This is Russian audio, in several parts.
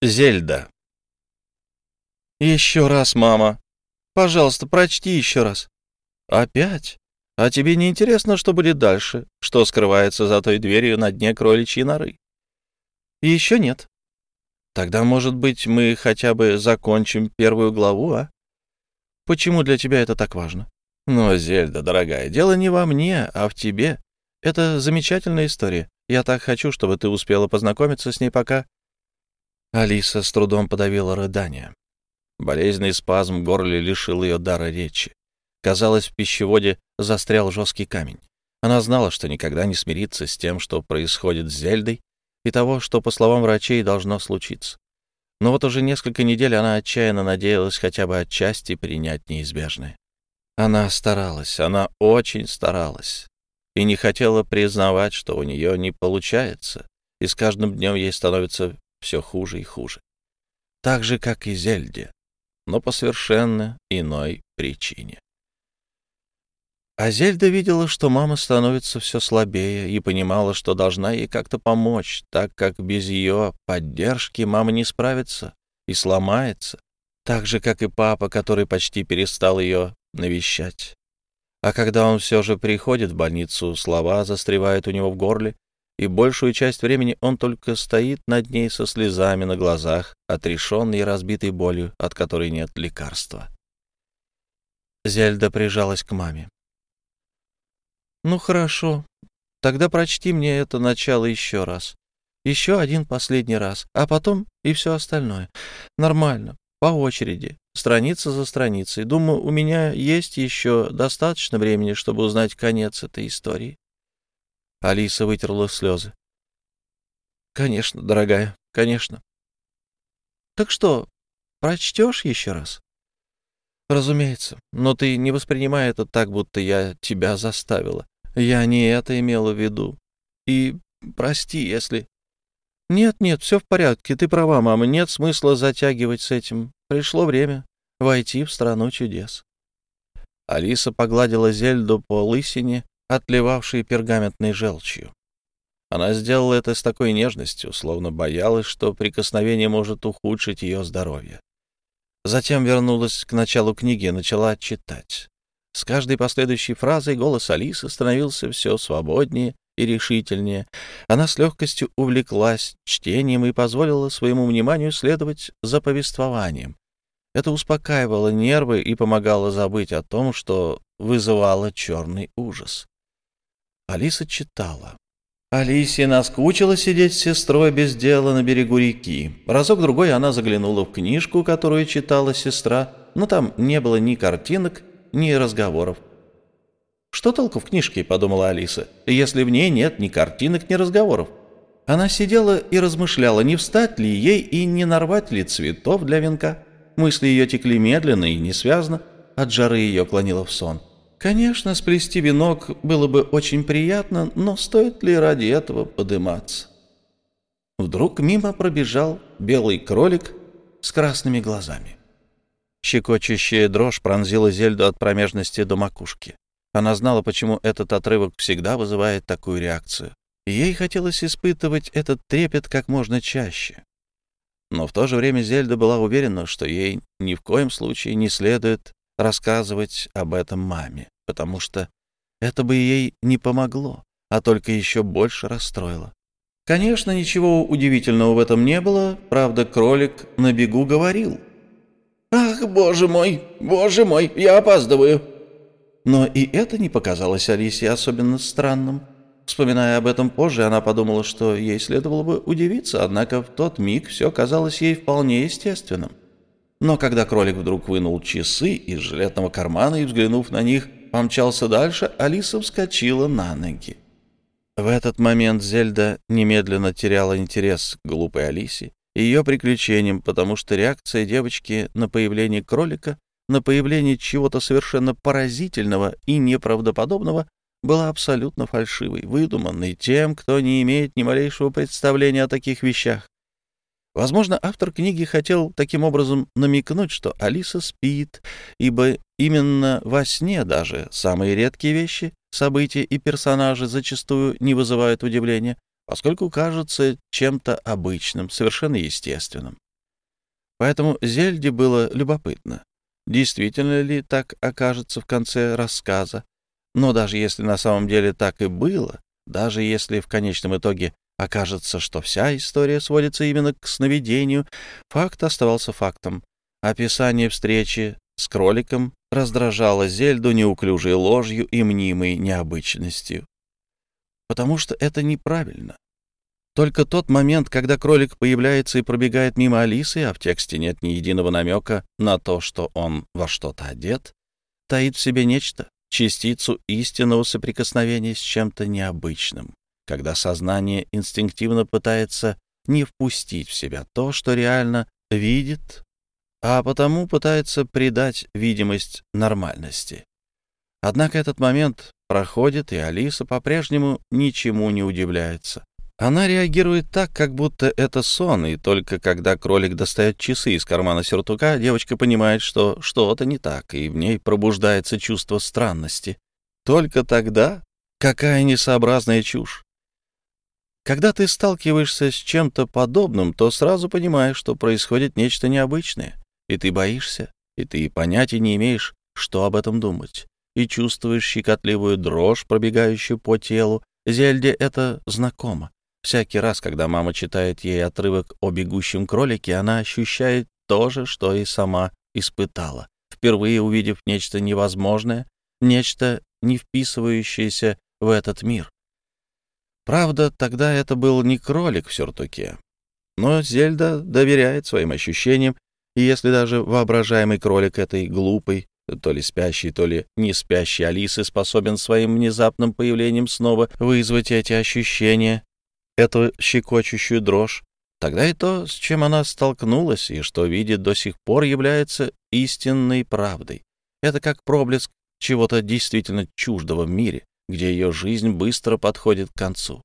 Зельда. «Еще раз, мама. Пожалуйста, прочти еще раз». «Опять? А тебе не интересно, что будет дальше? Что скрывается за той дверью на дне кроличьей норы?» «Еще нет». «Тогда, может быть, мы хотя бы закончим первую главу, а? Почему для тебя это так важно?» «Но, Зельда, дорогая, дело не во мне, а в тебе. Это замечательная история. Я так хочу, чтобы ты успела познакомиться с ней пока...» Алиса с трудом подавила рыдание. Болезненный спазм в горле лишил ее дара речи. Казалось, в пищеводе застрял жесткий камень. Она знала, что никогда не смирится с тем, что происходит с Зельдой, и того, что, по словам врачей, должно случиться. Но вот уже несколько недель она отчаянно надеялась хотя бы отчасти принять неизбежное. Она старалась, она очень старалась, и не хотела признавать, что у нее не получается, и с каждым днем ей становится все хуже и хуже. Так же, как и Зельде, но по совершенно иной причине. А Зельда видела, что мама становится все слабее и понимала, что должна ей как-то помочь, так как без ее поддержки мама не справится и сломается, так же, как и папа, который почти перестал ее навещать. А когда он все же приходит в больницу, слова застревают у него в горле, и большую часть времени он только стоит над ней со слезами на глазах, отрешенный и разбитой болью, от которой нет лекарства. Зельда прижалась к маме. «Ну хорошо, тогда прочти мне это начало еще раз. Еще один последний раз, а потом и все остальное. Нормально, по очереди, страница за страницей. Думаю, у меня есть еще достаточно времени, чтобы узнать конец этой истории». Алиса вытерла слезы. «Конечно, дорогая, конечно». «Так что, прочтешь еще раз?» «Разумеется, но ты не воспринимай это так, будто я тебя заставила. Я не это имела в виду. И прости, если...» «Нет, нет, все в порядке, ты права, мама, нет смысла затягивать с этим. Пришло время войти в страну чудес». Алиса погладила Зельду по лысине отливавшей пергаментной желчью. Она сделала это с такой нежностью, словно боялась, что прикосновение может ухудшить ее здоровье. Затем вернулась к началу книги и начала читать. С каждой последующей фразой голос Алисы становился все свободнее и решительнее. Она с легкостью увлеклась чтением и позволила своему вниманию следовать за повествованием. Это успокаивало нервы и помогало забыть о том, что вызывало черный ужас. Алиса читала. Алисе наскучило сидеть с сестрой без дела на берегу реки. Разок-другой она заглянула в книжку, которую читала сестра, но там не было ни картинок, ни разговоров. «Что толку в книжке?» — подумала Алиса, — «если в ней нет ни картинок, ни разговоров». Она сидела и размышляла, не встать ли ей и не нарвать ли цветов для венка. Мысли ее текли медленно и несвязно, от жары ее клонило в сон. Конечно, сплести венок было бы очень приятно, но стоит ли ради этого подыматься? Вдруг мимо пробежал белый кролик с красными глазами. Щекочущая дрожь пронзила Зельду от промежности до макушки. Она знала, почему этот отрывок всегда вызывает такую реакцию. Ей хотелось испытывать этот трепет как можно чаще. Но в то же время Зельда была уверена, что ей ни в коем случае не следует рассказывать об этом маме, потому что это бы ей не помогло, а только еще больше расстроило. Конечно, ничего удивительного в этом не было, правда, кролик на бегу говорил. «Ах, боже мой, боже мой, я опаздываю!» Но и это не показалось Алисе особенно странным. Вспоминая об этом позже, она подумала, что ей следовало бы удивиться, однако в тот миг все казалось ей вполне естественным. Но когда кролик вдруг вынул часы из жилетного кармана и, взглянув на них, помчался дальше, Алиса вскочила на ноги. В этот момент Зельда немедленно теряла интерес к глупой Алисе и ее приключениям, потому что реакция девочки на появление кролика, на появление чего-то совершенно поразительного и неправдоподобного была абсолютно фальшивой, выдуманной тем, кто не имеет ни малейшего представления о таких вещах. Возможно, автор книги хотел таким образом намекнуть, что Алиса спит, ибо именно во сне даже самые редкие вещи, события и персонажи зачастую не вызывают удивления, поскольку кажутся чем-то обычным, совершенно естественным. Поэтому Зельде было любопытно, действительно ли так окажется в конце рассказа. Но даже если на самом деле так и было, даже если в конечном итоге окажется, что вся история сводится именно к сновидению, факт оставался фактом. Описание встречи с кроликом раздражало Зельду неуклюжей ложью и мнимой необычностью. Потому что это неправильно. Только тот момент, когда кролик появляется и пробегает мимо Алисы, а в тексте нет ни единого намека на то, что он во что-то одет, таит в себе нечто, частицу истинного соприкосновения с чем-то необычным, когда сознание инстинктивно пытается не впустить в себя то, что реально видит, а потому пытается придать видимость нормальности. Однако этот момент проходит, и Алиса по-прежнему ничему не удивляется. Она реагирует так, как будто это сон, и только когда кролик достает часы из кармана сюртука, девочка понимает, что что-то не так, и в ней пробуждается чувство странности. Только тогда какая несообразная чушь. Когда ты сталкиваешься с чем-то подобным, то сразу понимаешь, что происходит нечто необычное, и ты боишься, и ты понятия не имеешь, что об этом думать, и чувствуешь щекотливую дрожь, пробегающую по телу. Зельде это знакомо. Всякий раз, когда мама читает ей отрывок о бегущем кролике, она ощущает то же, что и сама испытала, впервые увидев нечто невозможное, нечто, не вписывающееся в этот мир. Правда, тогда это был не кролик в сюртуке. Но Зельда доверяет своим ощущениям, и если даже воображаемый кролик этой глупой, то ли спящей, то ли не спящей Алисы способен своим внезапным появлением снова вызвать эти ощущения, эту щекочущую дрожь, тогда и то, с чем она столкнулась и что видит до сих пор, является истинной правдой. Это как проблеск чего-то действительно чуждого в мире, где ее жизнь быстро подходит к концу.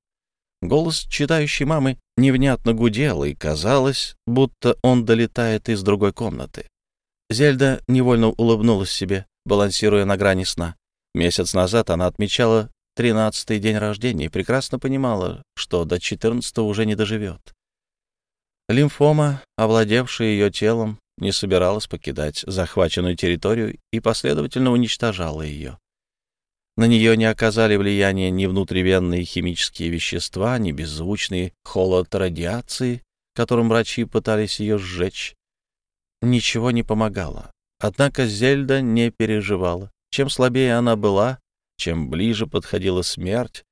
Голос читающей мамы невнятно гудел, и казалось, будто он долетает из другой комнаты. Зельда невольно улыбнулась себе, балансируя на грани сна. Месяц назад она отмечала тринадцатый день рождения и прекрасно понимала, что до четырнадцатого уже не доживет. Лимфома, овладевшая ее телом, не собиралась покидать захваченную территорию и последовательно уничтожала ее. На нее не оказали влияния ни внутривенные химические вещества, ни беззвучный холод радиации, которым врачи пытались ее сжечь. Ничего не помогало. Однако Зельда не переживала. Чем слабее она была, чем ближе подходила смерть,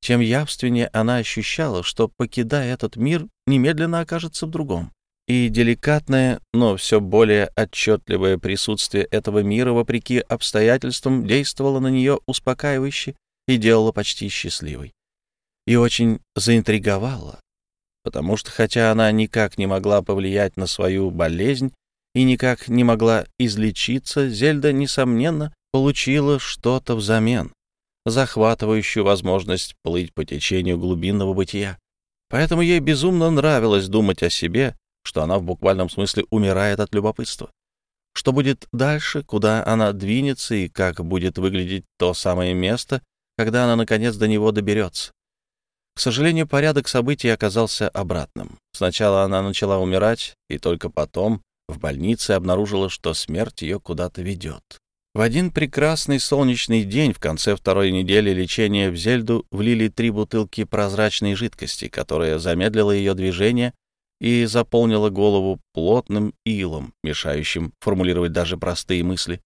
чем явственнее она ощущала, что, покидая этот мир, немедленно окажется в другом. И деликатное, но все более отчетливое присутствие этого мира, вопреки обстоятельствам, действовало на нее успокаивающе и делало почти счастливой. И очень заинтриговало, потому что, хотя она никак не могла повлиять на свою болезнь и никак не могла излечиться, Зельда, несомненно, получила что-то взамен, захватывающую возможность плыть по течению глубинного бытия. Поэтому ей безумно нравилось думать о себе, что она в буквальном смысле умирает от любопытства. Что будет дальше, куда она двинется и как будет выглядеть то самое место, когда она, наконец, до него доберется. К сожалению, порядок событий оказался обратным. Сначала она начала умирать, и только потом в больнице обнаружила, что смерть ее куда-то ведет. В один прекрасный солнечный день в конце второй недели лечения в Зельду влили три бутылки прозрачной жидкости, которая замедлила ее движение и заполнила голову плотным илом, мешающим формулировать даже простые мысли.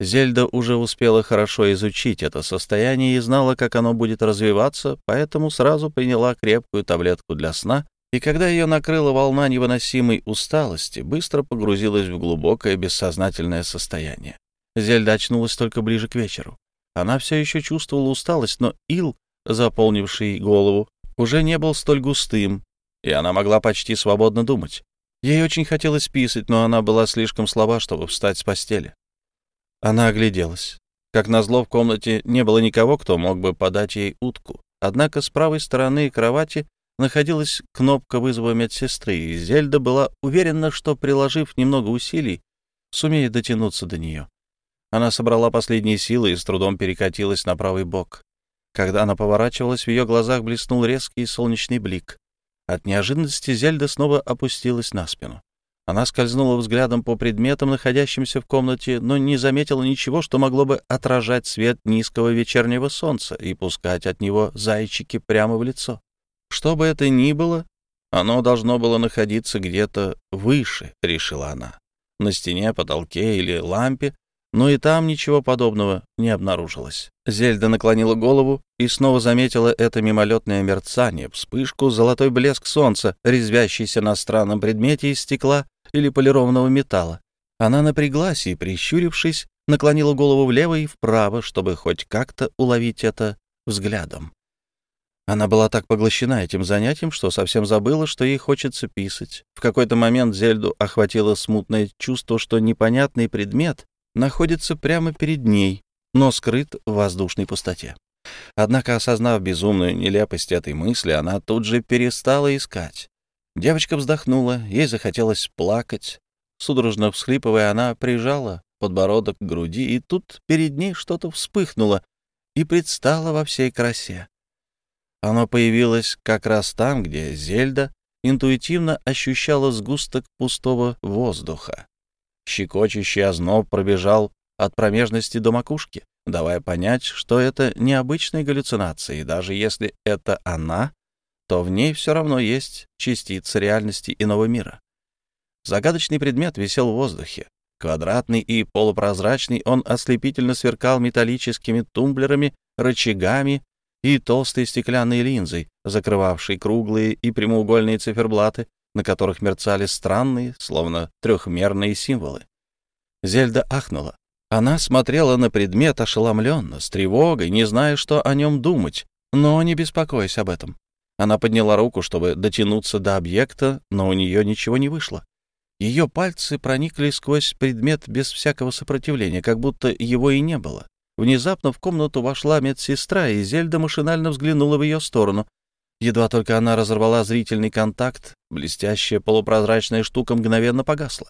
Зельда уже успела хорошо изучить это состояние и знала, как оно будет развиваться, поэтому сразу приняла крепкую таблетку для сна, и когда ее накрыла волна невыносимой усталости, быстро погрузилась в глубокое бессознательное состояние. Зельда очнулась только ближе к вечеру. Она все еще чувствовала усталость, но ил, заполнивший голову, уже не был столь густым, и она могла почти свободно думать. Ей очень хотелось писать, но она была слишком слаба, чтобы встать с постели. Она огляделась. Как назло, в комнате не было никого, кто мог бы подать ей утку. Однако с правой стороны кровати находилась кнопка вызова медсестры, и Зельда была уверена, что, приложив немного усилий, сумеет дотянуться до нее. Она собрала последние силы и с трудом перекатилась на правый бок. Когда она поворачивалась, в ее глазах блеснул резкий солнечный блик. От неожиданности Зельда снова опустилась на спину. Она скользнула взглядом по предметам, находящимся в комнате, но не заметила ничего, что могло бы отражать свет низкого вечернего солнца и пускать от него зайчики прямо в лицо. Что бы это ни было, оно должно было находиться где-то выше, решила она. На стене, потолке или лампе, но и там ничего подобного не обнаружилось. Зельда наклонила голову и снова заметила это мимолетное мерцание, вспышку, золотой блеск солнца, резвящийся на странном предмете из стекла или полированного металла. Она напряглась и, прищурившись, наклонила голову влево и вправо, чтобы хоть как-то уловить это взглядом. Она была так поглощена этим занятием, что совсем забыла, что ей хочется писать. В какой-то момент Зельду охватило смутное чувство, что непонятный предмет находится прямо перед ней, но скрыт в воздушной пустоте. Однако, осознав безумную нелепость этой мысли, она тут же перестала искать. Девочка вздохнула, ей захотелось плакать. Судорожно всхлипывая, она прижала подбородок к груди, и тут перед ней что-то вспыхнуло и предстало во всей красе. Оно появилось как раз там, где Зельда интуитивно ощущала сгусток пустого воздуха. Щекочущий озноб пробежал от промежности до макушки, давая понять, что это необычная галлюцинация, и даже если это она, то в ней все равно есть частица реальности иного мира. Загадочный предмет висел в воздухе. Квадратный и полупрозрачный, он ослепительно сверкал металлическими тумблерами, рычагами и толстой стеклянной линзой, закрывавшей круглые и прямоугольные циферблаты, на которых мерцали странные, словно трехмерные символы. Зельда ахнула. Она смотрела на предмет ошеломленно, с тревогой, не зная, что о нем думать, но не беспокоясь об этом. Она подняла руку, чтобы дотянуться до объекта, но у нее ничего не вышло. Ее пальцы проникли сквозь предмет без всякого сопротивления, как будто его и не было. Внезапно в комнату вошла медсестра, и Зельда машинально взглянула в ее сторону. Едва только она разорвала зрительный контакт, блестящая полупрозрачная штука мгновенно погасла.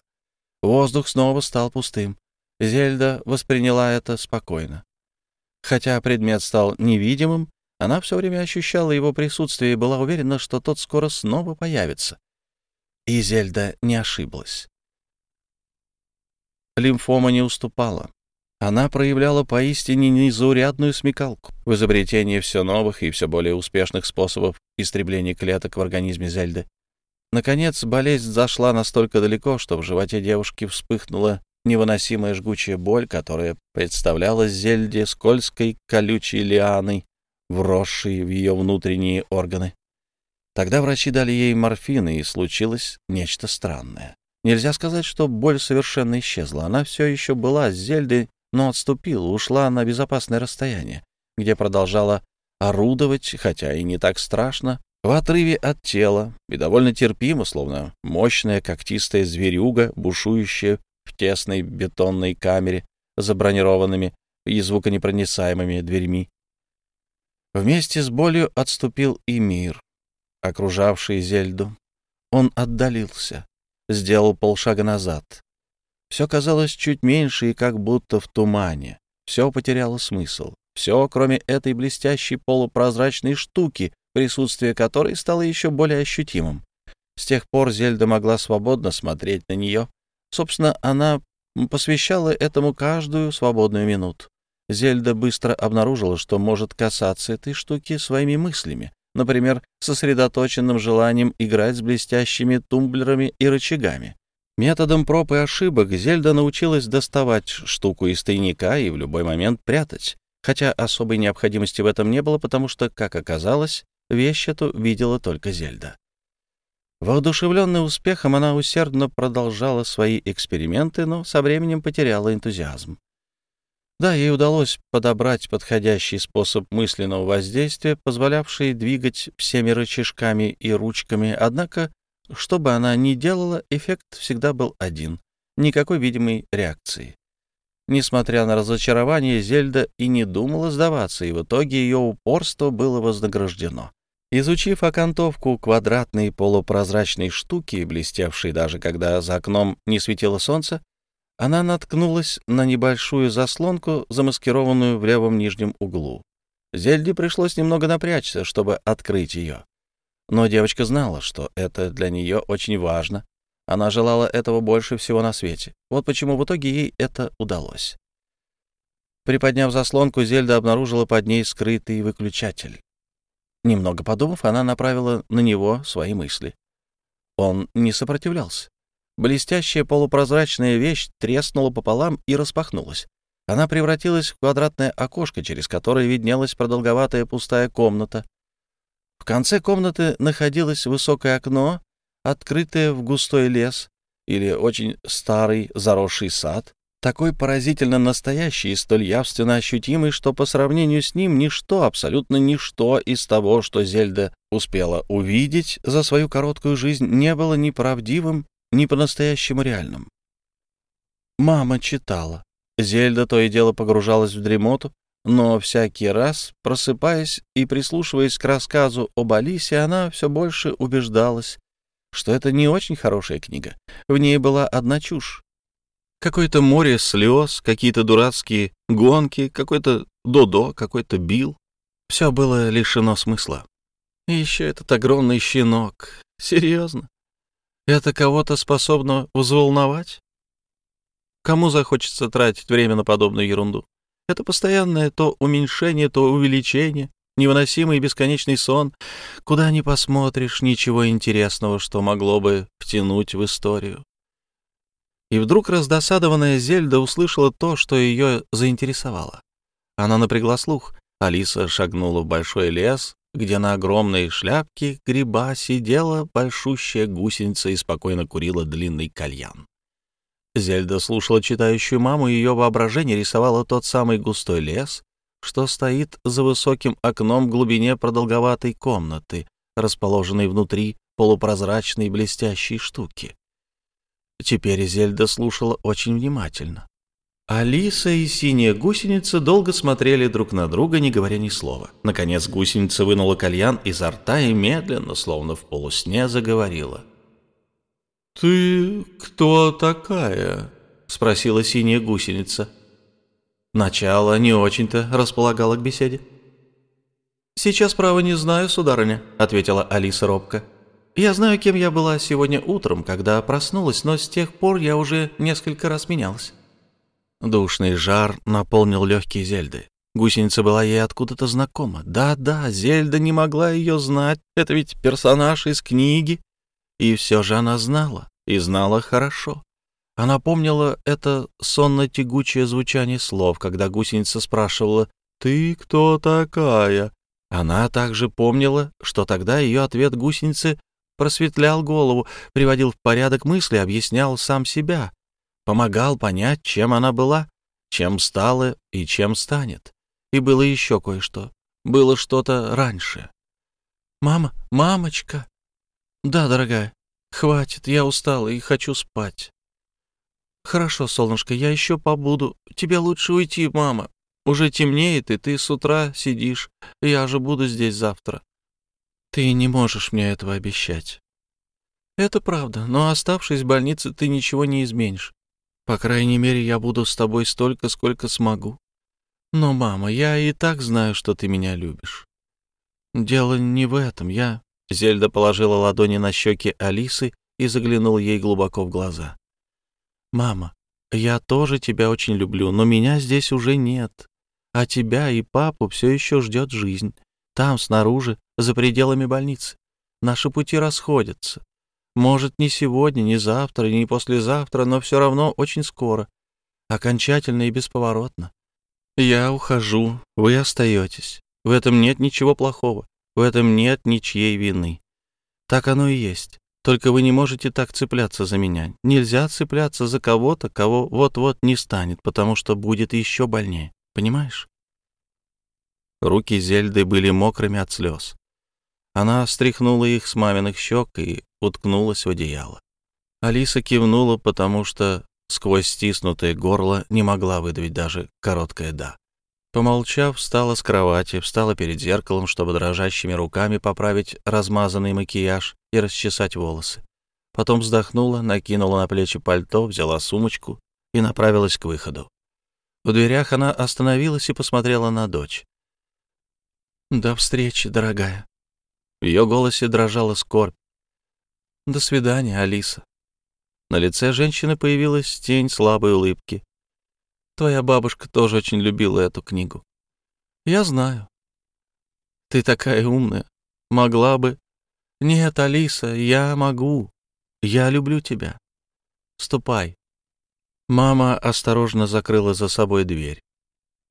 Воздух снова стал пустым. Зельда восприняла это спокойно. Хотя предмет стал невидимым, она все время ощущала его присутствие и была уверена, что тот скоро снова появится. И Зельда не ошиблась. Лимфома не уступала. Она проявляла поистине незаурядную смекалку в изобретении все новых и все более успешных способов истребления клеток в организме Зельды. Наконец, болезнь зашла настолько далеко, что в животе девушки вспыхнула невыносимая жгучая боль, которая представлялась Зельде скользкой колючей лианой, вросший в ее внутренние органы. Тогда врачи дали ей морфин, и случилось нечто странное. Нельзя сказать, что боль совершенно исчезла. Она все еще была с Зельдой, но отступила, ушла на безопасное расстояние, где продолжала орудовать, хотя и не так страшно, в отрыве от тела и довольно терпимо, словно мощная когтистая зверюга, бушующая в тесной бетонной камере за бронированными и звуконепроницаемыми дверьми. Вместе с болью отступил и мир, окружавший Зельду. Он отдалился, сделал полшага назад. Все казалось чуть меньше и как будто в тумане. Все потеряло смысл. Все, кроме этой блестящей полупрозрачной штуки, присутствие которой стало еще более ощутимым. С тех пор Зельда могла свободно смотреть на нее. Собственно, она посвящала этому каждую свободную минуту. Зельда быстро обнаружила, что может касаться этой штуки своими мыслями, например, сосредоточенным желанием играть с блестящими тумблерами и рычагами. Методом проб и ошибок Зельда научилась доставать штуку из тайника и в любой момент прятать, хотя особой необходимости в этом не было, потому что, как оказалось, вещь эту видела только Зельда. Воодушевленная успехом, она усердно продолжала свои эксперименты, но со временем потеряла энтузиазм. Да, ей удалось подобрать подходящий способ мысленного воздействия, позволявший двигать всеми рычажками и ручками, однако, что бы она ни делала, эффект всегда был один — никакой видимой реакции. Несмотря на разочарование, Зельда и не думала сдаваться, и в итоге ее упорство было вознаграждено. Изучив окантовку квадратной полупрозрачной штуки, блестевшей даже когда за окном не светило солнце, она наткнулась на небольшую заслонку, замаскированную в левом нижнем углу. Зельде пришлось немного напрячься, чтобы открыть ее. Но девочка знала, что это для нее очень важно. Она желала этого больше всего на свете. Вот почему в итоге ей это удалось. Приподняв заслонку, Зельда обнаружила под ней скрытый выключатель. Немного подумав, она направила на него свои мысли. Он не сопротивлялся. Блестящая полупрозрачная вещь треснула пополам и распахнулась. Она превратилась в квадратное окошко, через которое виднелась продолговатая пустая комната. В конце комнаты находилось высокое окно, открытое в густой лес или очень старый заросший сад, такой поразительно настоящий и столь явственно ощутимый, что по сравнению с ним ничто, абсолютно ничто из того, что Зельда успела увидеть за свою короткую жизнь, не было ни правдивым, ни по-настоящему реальным. Мама читала. Зельда то и дело погружалась в дремоту, но всякий раз, просыпаясь и прислушиваясь к рассказу об Алисе, она все больше убеждалась, что это не очень хорошая книга. В ней была одна чушь. Какое-то море слез, какие-то дурацкие гонки, какой-то Додо, какой-то Бил. Все было лишено смысла. И еще этот огромный щенок. Серьезно? Это кого-то способно взволновать? Кому захочется тратить время на подобную ерунду? Это постоянное то уменьшение, то увеличение, невыносимый бесконечный сон. Куда ни посмотришь, ничего интересного, что могло бы втянуть в историю. И вдруг раздосадованная Зельда услышала то, что ее заинтересовало. Она напрягла слух. Алиса шагнула в большой лес, где на огромной шляпке гриба сидела большущая гусеница и спокойно курила длинный кальян. Зельда слушала читающую маму, и ее воображение рисовало тот самый густой лес, что стоит за высоким окном в глубине продолговатой комнаты, расположенной внутри полупрозрачной блестящей штуки. Теперь Зельда слушала очень внимательно. Алиса и синяя гусеница долго смотрели друг на друга, не говоря ни слова. Наконец гусеница вынула кальян изо рта и медленно, словно в полусне, заговорила. «Ты кто такая?» — спросила синяя гусеница. Начало не очень-то располагало к беседе. «Сейчас, право, не знаю, сударыня», — ответила Алиса робко. Я знаю, кем я была сегодня утром, когда проснулась, но с тех пор я уже несколько раз менялась. Душный жар наполнил легкие Зельды. Гусеница была ей откуда-то знакома. Да-да, Зельда не могла ее знать, это ведь персонаж из книги. И все же она знала, и знала хорошо. Она помнила это сонно-тягучее звучание слов, когда гусеница спрашивала «Ты кто такая?». Она также помнила, что тогда ее ответ гусеницы просветлял голову, приводил в порядок мысли, объяснял сам себя, помогал понять, чем она была, чем стала и чем станет. И было еще кое-что. Было что-то раньше. «Мама, мамочка!» «Да, дорогая, хватит, я устала и хочу спать». «Хорошо, солнышко, я еще побуду. Тебе лучше уйти, мама. Уже темнеет, и ты с утра сидишь. Я же буду здесь завтра». Ты не можешь мне этого обещать. Это правда, но оставшись в больнице, ты ничего не изменишь. По крайней мере, я буду с тобой столько, сколько смогу. Но, мама, я и так знаю, что ты меня любишь. Дело не в этом. Я... Зельда положила ладони на щеки Алисы и заглянула ей глубоко в глаза. «Мама, я тоже тебя очень люблю, но меня здесь уже нет. А тебя и папу все еще ждет жизнь. Там, снаружи, за пределами больницы. Наши пути расходятся. Может, не сегодня, не завтра, не послезавтра, но все равно очень скоро. Окончательно и бесповоротно. Я ухожу, вы остаетесь. В этом нет ничего плохого. В этом нет ничьей вины. Так оно и есть. Только вы не можете так цепляться за меня. Нельзя цепляться за кого-то, кого вот-вот не станет, потому что будет еще больнее. Понимаешь? Руки Зельды были мокрыми от слез. Она стряхнула их с маминых щек и уткнулась в одеяло. Алиса кивнула, потому что сквозь стиснутое горло не могла выдавить даже короткое «да». Помолчав, встала с кровати, встала перед зеркалом, чтобы дрожащими руками поправить размазанный макияж и расчесать волосы. Потом вздохнула, накинула на плечи пальто, взяла сумочку и направилась к выходу. В дверях она остановилась и посмотрела на дочь. «До встречи, дорогая». В ее голосе дрожала скорбь. «До свидания, Алиса». На лице женщины появилась тень слабой улыбки. «Твоя бабушка тоже очень любила эту книгу. Я знаю. Ты такая умная. Могла бы. Нет, Алиса, я могу. Я люблю тебя. Ступай. Мама осторожно закрыла за собой дверь.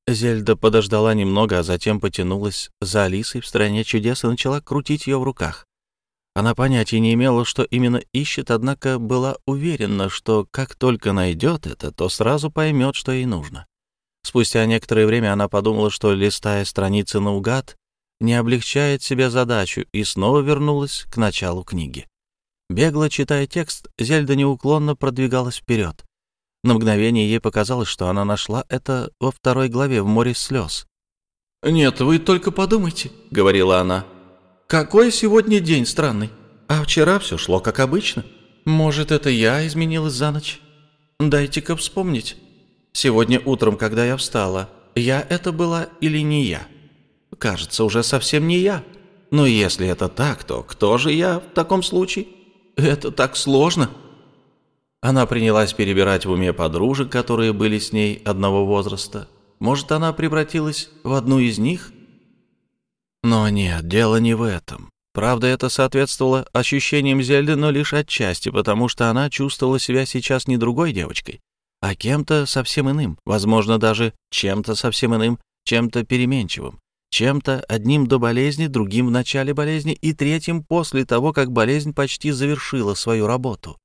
Зельда подождала немного, а затем потянулась за Алисой в стране чудес и начала крутить ее в руках. Она понятия не имела, что именно ищет, однако была уверена, что как только найдет это, то сразу поймет, что ей нужно. Спустя некоторое время она подумала, что, листая страницы наугад, не облегчает себе задачу, и снова вернулась к началу книги. Бегло читая текст, Зельда неуклонно продвигалась вперед. На мгновение ей показалось, что она нашла это во второй главе в «Море слез». «Нет, вы только подумайте», — говорила она. «Какой сегодня день странный. А вчера все шло как обычно. Может, это я изменилась за ночь? Дайте-ка вспомнить. Сегодня утром, когда я встала, я это была или не я? Кажется, уже совсем не я. Но если это так, то кто же я в таком случае? Это так сложно». Она принялась перебирать в уме подружек, которые были с ней одного возраста. Может, она превратилась в одну из них? Но нет, дело не в этом. Правда, это соответствовало ощущениям Зельды, но лишь отчасти, потому что она чувствовала себя сейчас не другой девочкой, а кем-то совсем иным, возможно, даже чем-то совсем иным, чем-то переменчивым, чем-то одним до болезни, другим в начале болезни и третьим после того, как болезнь почти завершила свою работу.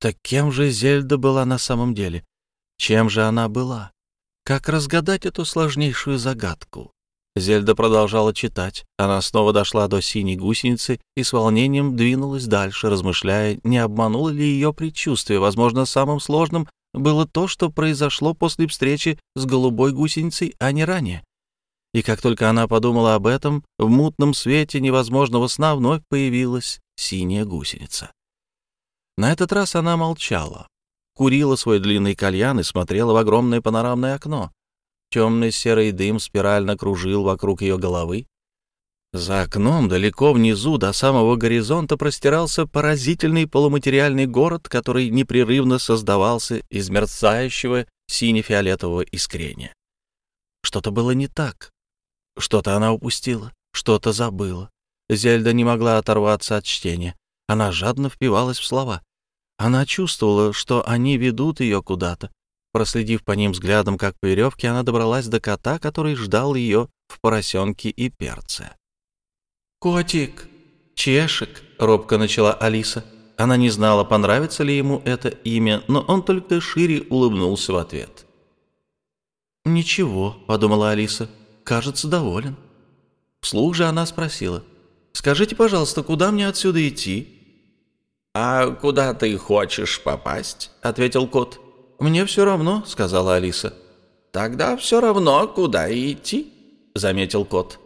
Так кем же Зельда была на самом деле? Чем же она была? Как разгадать эту сложнейшую загадку? Зельда продолжала читать. Она снова дошла до синей гусеницы и с волнением двинулась дальше, размышляя, не обмануло ли ее предчувствие. Возможно, самым сложным было то, что произошло после встречи с голубой гусеницей, а не ранее. И как только она подумала об этом, в мутном свете невозможного сна вновь появилась синяя гусеница. На этот раз она молчала, курила свой длинный кальян и смотрела в огромное панорамное окно. Темный серый дым спирально кружил вокруг ее головы. За окном, далеко внизу, до самого горизонта, простирался поразительный полуматериальный город, который непрерывно создавался из мерцающего сине-фиолетового искрения. Что-то было не так. Что-то она упустила, что-то забыла. Зельда не могла оторваться от чтения. Она жадно впивалась в слова. Она чувствовала, что они ведут ее куда-то. Проследив по ним взглядом, как по веревке, она добралась до кота, который ждал ее в поросенке и перце. «Котик! Чешек!» — робко начала Алиса. Она не знала, понравится ли ему это имя, но он только шире улыбнулся в ответ. «Ничего», — подумала Алиса, — «кажется, доволен». Вслух же она спросила. «Скажите, пожалуйста, куда мне отсюда идти?» «А куда ты хочешь попасть?» — ответил кот. «Мне все равно», — сказала Алиса. «Тогда все равно, куда идти», — заметил кот.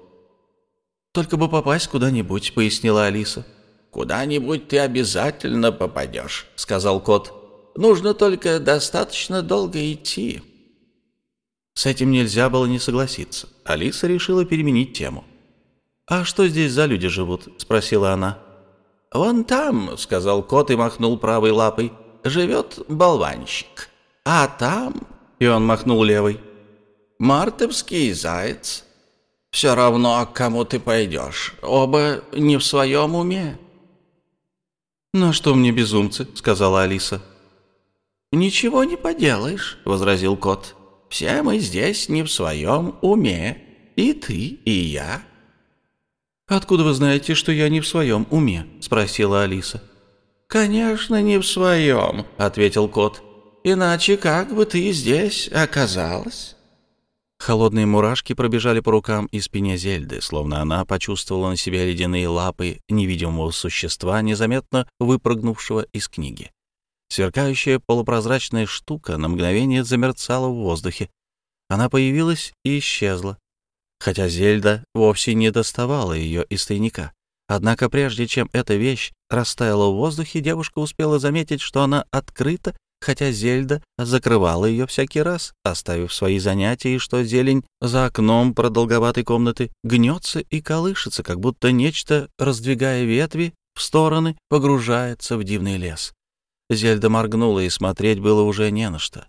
«Только бы попасть куда-нибудь», — пояснила Алиса. «Куда-нибудь ты обязательно попадешь», — сказал кот. «Нужно только достаточно долго идти». С этим нельзя было не согласиться. Алиса решила переменить тему. «А что здесь за люди живут?» — спросила она. «Вон там», — сказал кот и махнул правой лапой, — «живет болванщик. А там...» — и он махнул левой. «Мартовский заяц. Все равно, к кому ты пойдешь. Оба не в своем уме». «Ну что мне, безумцы?» — сказала Алиса. «Ничего не поделаешь», — возразил кот. «Все мы здесь не в своем уме. И ты, и я». «Откуда вы знаете, что я не в своем уме?» — спросила Алиса. «Конечно, не в своем», — ответил кот. «Иначе как бы ты здесь оказалась?» Холодные мурашки пробежали по рукам и спине Зельды, словно она почувствовала на себе ледяные лапы невидимого существа, незаметно выпрыгнувшего из книги. Сверкающая полупрозрачная штука на мгновение замерцала в воздухе. Она появилась и исчезла, хотя Зельда вовсе не доставала ее из тайника. Однако прежде чем эта вещь растаяла в воздухе, девушка успела заметить, что она открыта, хотя Зельда закрывала ее всякий раз, оставив свои занятия, и что зелень за окном продолговатой комнаты гнется и колышется, как будто нечто, раздвигая ветви в стороны, погружается в дивный лес. Зельда моргнула, и смотреть было уже не на что.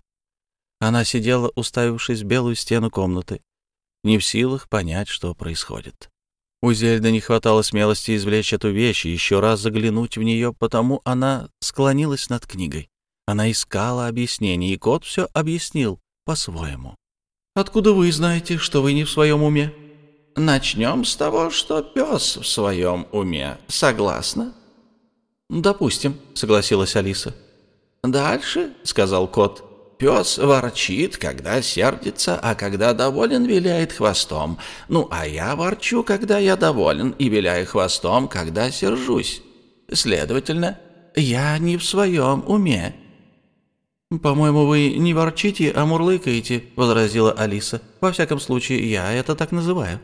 Она сидела, уставившись в белую стену комнаты, не в силах понять, что происходит. У Зельды не хватало смелости извлечь эту вещь и еще раз заглянуть в нее, потому она склонилась над книгой. Она искала объяснений, и кот все объяснил по-своему. «Откуда вы знаете, что вы не в своем уме?» «Начнем с того, что пес в своем уме. Согласна?» «Допустим», — согласилась Алиса. «Дальше», — сказал кот, — «пес ворчит, когда сердится, а когда доволен, виляет хвостом. Ну, а я ворчу, когда я доволен, и виляю хвостом, когда сержусь. Следовательно, я не в своем уме». «По-моему, вы не ворчите, а мурлыкаете», — возразила Алиса. «Во всяком случае, я это так называю».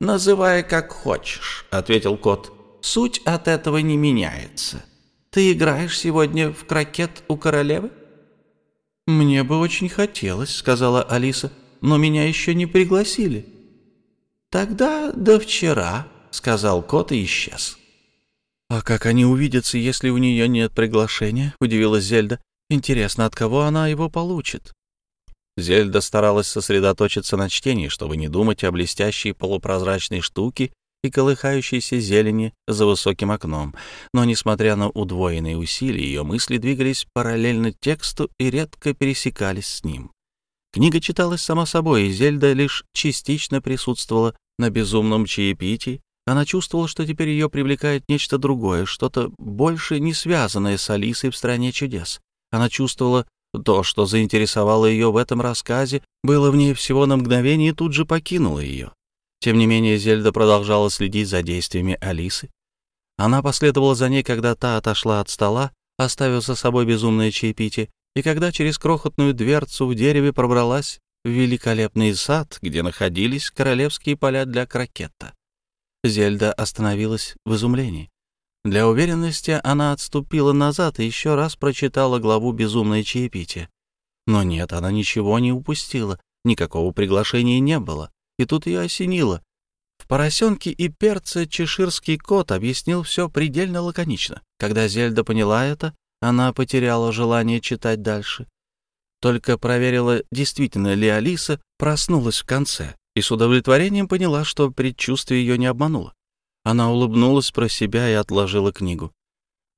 «Называй как хочешь», — ответил кот. «Суть от этого не меняется. Ты играешь сегодня в крокет у королевы?» «Мне бы очень хотелось», — сказала Алиса, — «но меня еще не пригласили». «Тогда до вчера», — сказал кот и исчез. «А как они увидятся, если у нее нет приглашения?» — удивилась Зельда. «Интересно, от кого она его получит?» Зельда старалась сосредоточиться на чтении, чтобы не думать о блестящей полупрозрачной штуке и колыхающейся зелени за высоким окном. Но, несмотря на удвоенные усилия, ее мысли двигались параллельно тексту и редко пересекались с ним. Книга читалась сама собой, и Зельда лишь частично присутствовала на безумном чаепитии. Она чувствовала, что теперь ее привлекает нечто другое, что-то больше не связанное с Алисой в «Стране чудес». Она чувствовала то, что заинтересовало ее в этом рассказе, было в ней всего на мгновение и тут же покинуло ее. Тем не менее, Зельда продолжала следить за действиями Алисы. Она последовала за ней, когда та отошла от стола, оставив за собой безумное чаепитие, и когда через крохотную дверцу в дереве пробралась в великолепный сад, где находились королевские поля для крокета. Зельда остановилась в изумлении. Для уверенности она отступила назад и еще раз прочитала главу «Безумное чаепитие». Но нет, она ничего не упустила, никакого приглашения не было. И тут ее осенило. В «Поросенке и перце» чеширский кот объяснил все предельно лаконично. Когда Зельда поняла это, она потеряла желание читать дальше. Только проверила, действительно ли Алиса проснулась в конце, и с удовлетворением поняла, что предчувствие ее не обмануло. Она улыбнулась про себя и отложила книгу.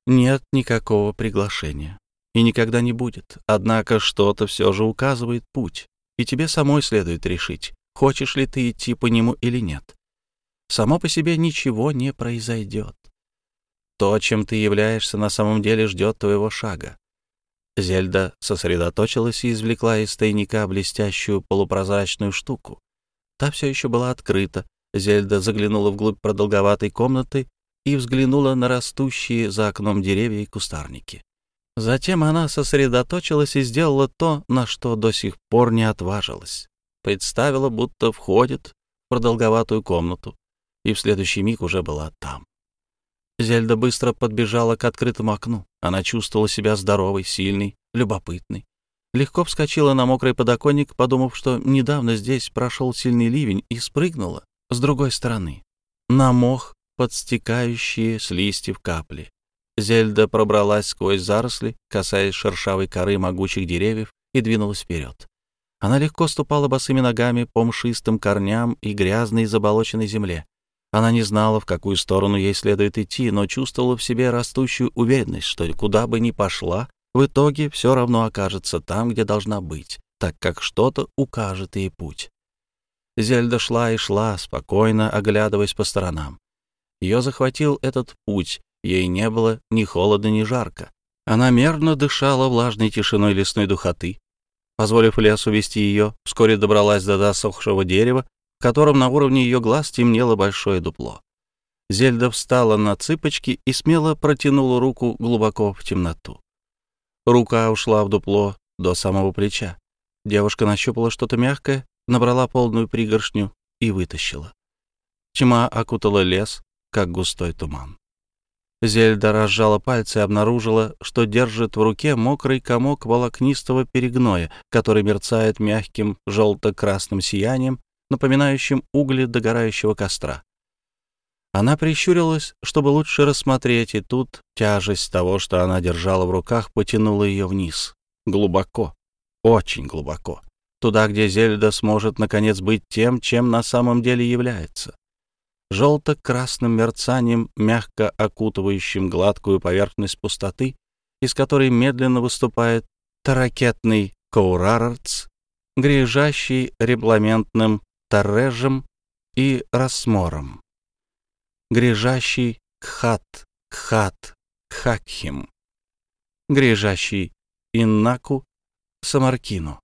Нет никакого приглашения. И никогда не будет. Однако что-то все же указывает путь. И тебе самой следует решить, хочешь ли ты идти по нему или нет. Само по себе ничего не произойдет. То, чем ты являешься, на самом деле ждет твоего шага. Зельда сосредоточилась и извлекла из тайника блестящую полупрозрачную штуку. Та все еще была открыта, Зельда заглянула вглубь продолговатой комнаты и взглянула на растущие за окном деревья и кустарники. Затем она сосредоточилась и сделала то, на что до сих пор не отважилась. Представила, будто входит в продолговатую комнату, и в следующий миг уже была там. Зельда быстро подбежала к открытому окну. Она чувствовала себя здоровой, сильной, любопытной. Легко вскочила на мокрый подоконник, подумав, что недавно здесь прошел сильный ливень, и спрыгнула с другой стороны, на мох, подстекающие с листьев капли. Зельда пробралась сквозь заросли, касаясь шершавой коры могучих деревьев, и двинулась вперед. Она легко ступала босыми ногами по мшистым корням и грязной заболоченной земле. Она не знала, в какую сторону ей следует идти, но чувствовала в себе растущую уверенность, что куда бы ни пошла, в итоге все равно окажется там, где должна быть, так как что-то укажет ей путь. Зельда шла и шла, спокойно оглядываясь по сторонам. Ее захватил этот путь, ей не было ни холодно, ни жарко. Она мерно дышала влажной тишиной лесной духоты. Позволив лесу вести ее, вскоре добралась до досохшего дерева, в котором на уровне ее глаз темнело большое дупло. Зельда встала на цыпочки и смело протянула руку глубоко в темноту. Рука ушла в дупло до самого плеча. Девушка нащупала что-то мягкое набрала полную пригоршню и вытащила. Тьма окутала лес, как густой туман. Зельда разжала пальцы и обнаружила, что держит в руке мокрый комок волокнистого перегноя, который мерцает мягким желто-красным сиянием, напоминающим угли догорающего костра. Она прищурилась, чтобы лучше рассмотреть, и тут тяжесть того, что она держала в руках, потянула ее вниз. Глубоко. Очень глубоко. Туда, где Зельда сможет, наконец, быть тем, чем на самом деле является. Желто-красным мерцанием, мягко окутывающим гладкую поверхность пустоты, из которой медленно выступает таракетный Коурарарц, грежащий регламентным Таррежем и Расмором, грежащий Кхат, Кхат, Кхакхим, грежащий Иннаку, Самаркину.